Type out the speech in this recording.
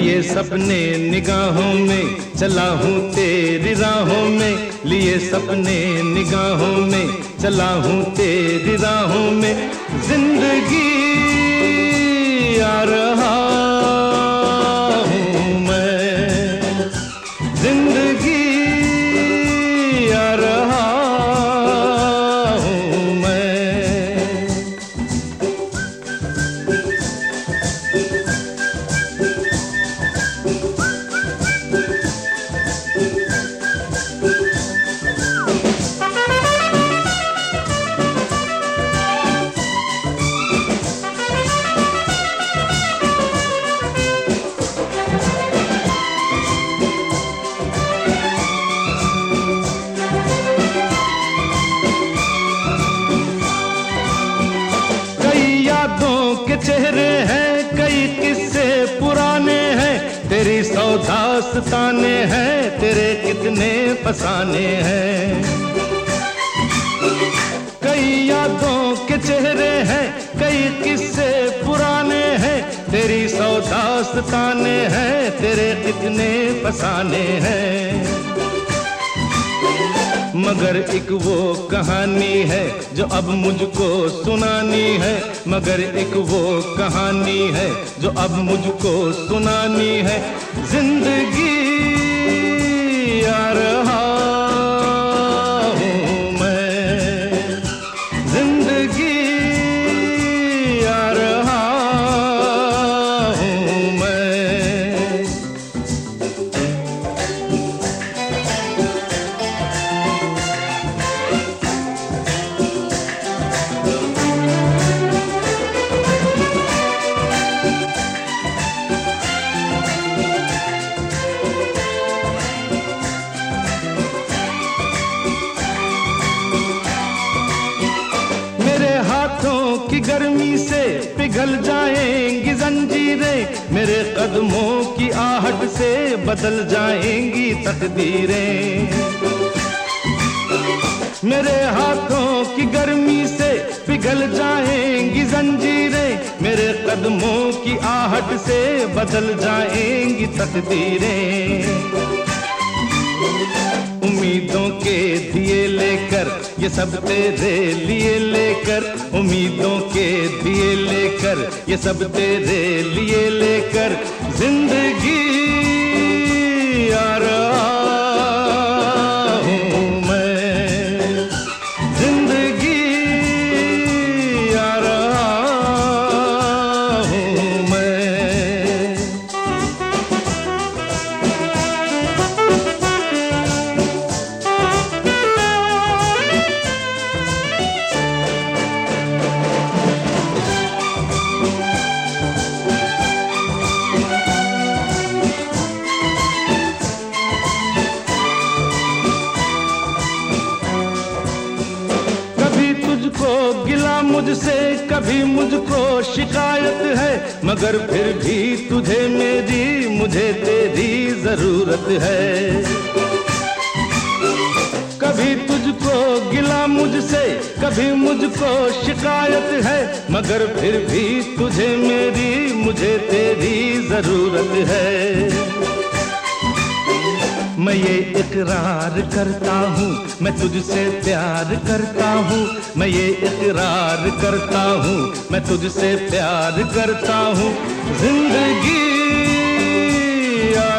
लिए सपने निगाहों में, चला हूँ तेरी राहों में। लिए सपने निगाहों में, चला हूँ तेरी राहों में। ज़िंदगी आ रहा चेहरे हैं, कई किस्से पुराने हैं। तेरी सौ दास्ताने हैं, तेरे कितने फसाने हैं। कई यादों के चेहरे हैं, कई किस्से पुराने हैं। तेरी सौ दास्ताने हैं, तेरे कितने फसाने हैं। मगर एक वो कहानी है जो अब मुझको सुनानी है। मगर एक वो कहानी है जो अब मुझको सुनानी है। ज़िंदगी यार की गर्मी से पिघल जाएँगी जंजीरें, मेरे कदमों की आहट से बदल जाएँगी तकदीरें। मेरे हाथों की गर्मी से पिघल जाएँगी जंजीरें, मेरे कदमों की आहट से बदल जाएँगी तकदीरें। उम्मीदों के दिए लेकर, ये सब तेरे लिए लेकर, उम्मीदों लेकर ये सब तेरे लिए लेकर ज़िंदगी रहा मुझसे, कभी मुझको शिकायत है, मगर फिर भी तुझे मेरी, मुझे तेरी ज़रूरत है। कभी तुझको गिला मुझसे, कभी मुझको शिकायत है, मगर फिर भी तुझे मेरी, मुझे तेरी ज़रूरत है। मैं ये इकरार करता हूँ, मैं तुझसे प्यार करता हूँ, मैं ये इकरार करता हूँ, मैं तुझसे प्यार करता हूँ। ज़िंदगी आ